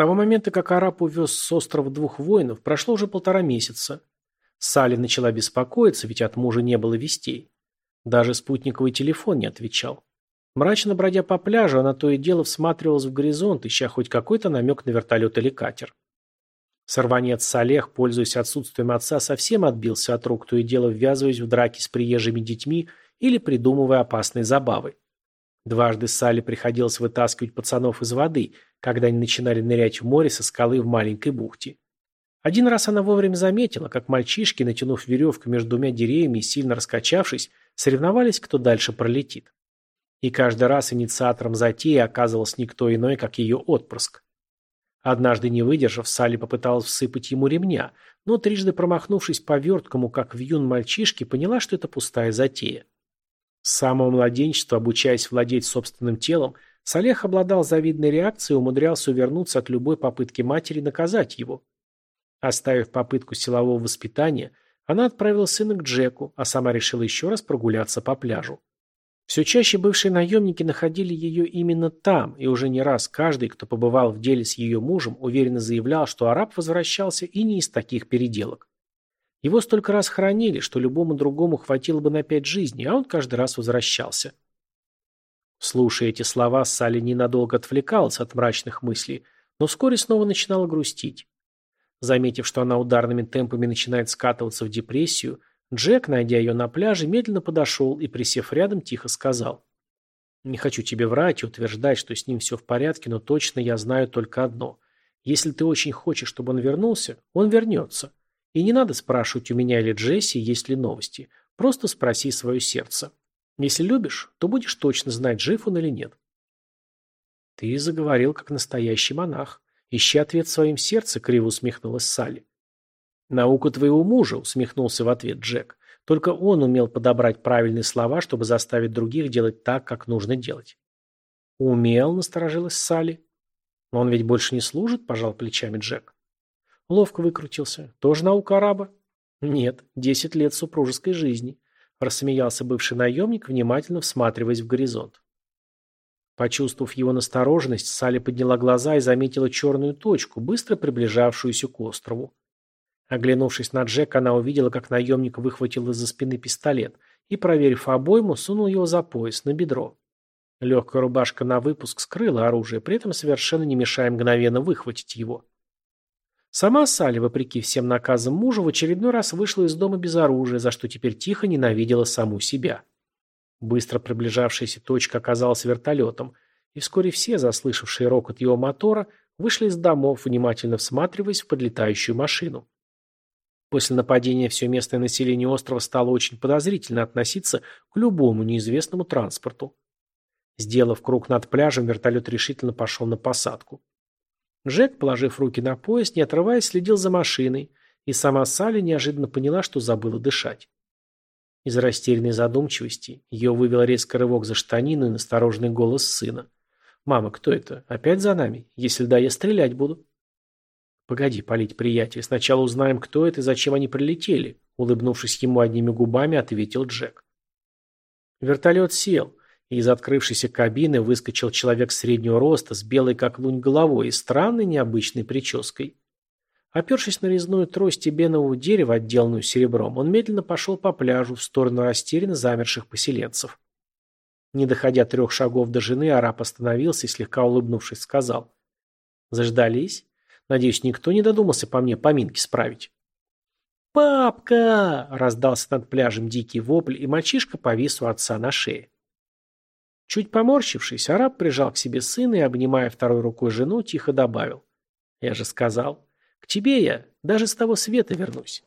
того момента, как араб увез с острова двух воинов, прошло уже полтора месяца. Салли начала беспокоиться, ведь от мужа не было вестей. Даже спутниковый телефон не отвечал. Мрачно бродя по пляжу, она то и дело всматривалась в горизонт, ища хоть какой-то намек на вертолет или катер. Сорванец Салех, пользуясь отсутствием отца, совсем отбился от рук, то и дело ввязываясь в драки с приезжими детьми или придумывая опасные забавы. Дважды Салли приходилось вытаскивать пацанов из воды, когда они начинали нырять в море со скалы в маленькой бухте. Один раз она вовремя заметила, как мальчишки, натянув веревку между двумя деревьями и сильно раскачавшись, соревновались, кто дальше пролетит. И каждый раз инициатором затеи оказывался никто иной, как ее отпрыск. Однажды не выдержав, Салли попыталась всыпать ему ремня, но трижды промахнувшись по верткому, как вьюн мальчишки, поняла, что это пустая затея. С самого младенчества, обучаясь владеть собственным телом, Салех обладал завидной реакцией и умудрялся увернуться от любой попытки матери наказать его. Оставив попытку силового воспитания, она отправила сына к Джеку, а сама решила еще раз прогуляться по пляжу. Все чаще бывшие наемники находили ее именно там, и уже не раз каждый, кто побывал в деле с ее мужем, уверенно заявлял, что араб возвращался и не из таких переделок. Его столько раз хоронили, что любому другому хватило бы на пять жизней, а он каждый раз возвращался. Слушая эти слова, Салли ненадолго отвлекалась от мрачных мыслей, но вскоре снова начинала грустить. Заметив, что она ударными темпами начинает скатываться в депрессию, Джек, найдя ее на пляже, медленно подошел и, присев рядом, тихо сказал. «Не хочу тебе врать и утверждать, что с ним все в порядке, но точно я знаю только одно. Если ты очень хочешь, чтобы он вернулся, он вернется. И не надо спрашивать у меня или Джесси, есть ли новости. Просто спроси свое сердце. Если любишь, то будешь точно знать, жив он или нет». «Ты заговорил, как настоящий монах. Ищи ответ в своем сердце», — криво усмехнулась Салли. «Наука твоего мужа», — усмехнулся в ответ Джек. «Только он умел подобрать правильные слова, чтобы заставить других делать так, как нужно делать». «Умел», — насторожилась Салли. «Он ведь больше не служит», — пожал плечами Джек. Ловко выкрутился. «Тоже наука араба?» «Нет, десять лет супружеской жизни», — рассмеялся бывший наемник, внимательно всматриваясь в горизонт. Почувствовав его настороженность, Салли подняла глаза и заметила черную точку, быстро приближавшуюся к острову. Оглянувшись на Джека, она увидела, как наемник выхватил из-за спины пистолет и, проверив обойму, сунул его за пояс, на бедро. Легкая рубашка на выпуск скрыла оружие, при этом совершенно не мешая мгновенно выхватить его. Сама Салли, вопреки всем наказам мужа, в очередной раз вышла из дома без оружия, за что теперь тихо ненавидела саму себя. Быстро приближавшаяся точка оказалась вертолетом, и вскоре все, заслышавшие рокот его мотора, вышли из домов, внимательно всматриваясь в подлетающую машину. После нападения все местное население острова стало очень подозрительно относиться к любому неизвестному транспорту. Сделав круг над пляжем, вертолет решительно пошел на посадку. Джек, положив руки на пояс, не отрываясь, следил за машиной, и сама Салли неожиданно поняла, что забыла дышать. Из растерянной задумчивости ее вывел резкий рывок за штанину и настороженный голос сына. «Мама, кто это? Опять за нами? Если да, я стрелять буду». «Погоди палить, приятель. Сначала узнаем, кто это и зачем они прилетели», улыбнувшись ему одними губами, ответил Джек. Вертолет сел, из открывшейся кабины выскочил человек среднего роста с белой как лунь головой и странной необычной прической. Опершись на резную трость бенового дерева, отделанную серебром, он медленно пошел по пляжу в сторону растерянно замерших поселенцев. Не доходя трех шагов до жены, араб остановился и, слегка улыбнувшись, сказал. «Заждались? Надеюсь, никто не додумался по мне поминки справить. «Папка!» – раздался над пляжем дикий вопль, и мальчишка повис у отца на шее. Чуть поморщившись, араб прижал к себе сына и, обнимая второй рукой жену, тихо добавил. «Я же сказал, к тебе я даже с того света вернусь».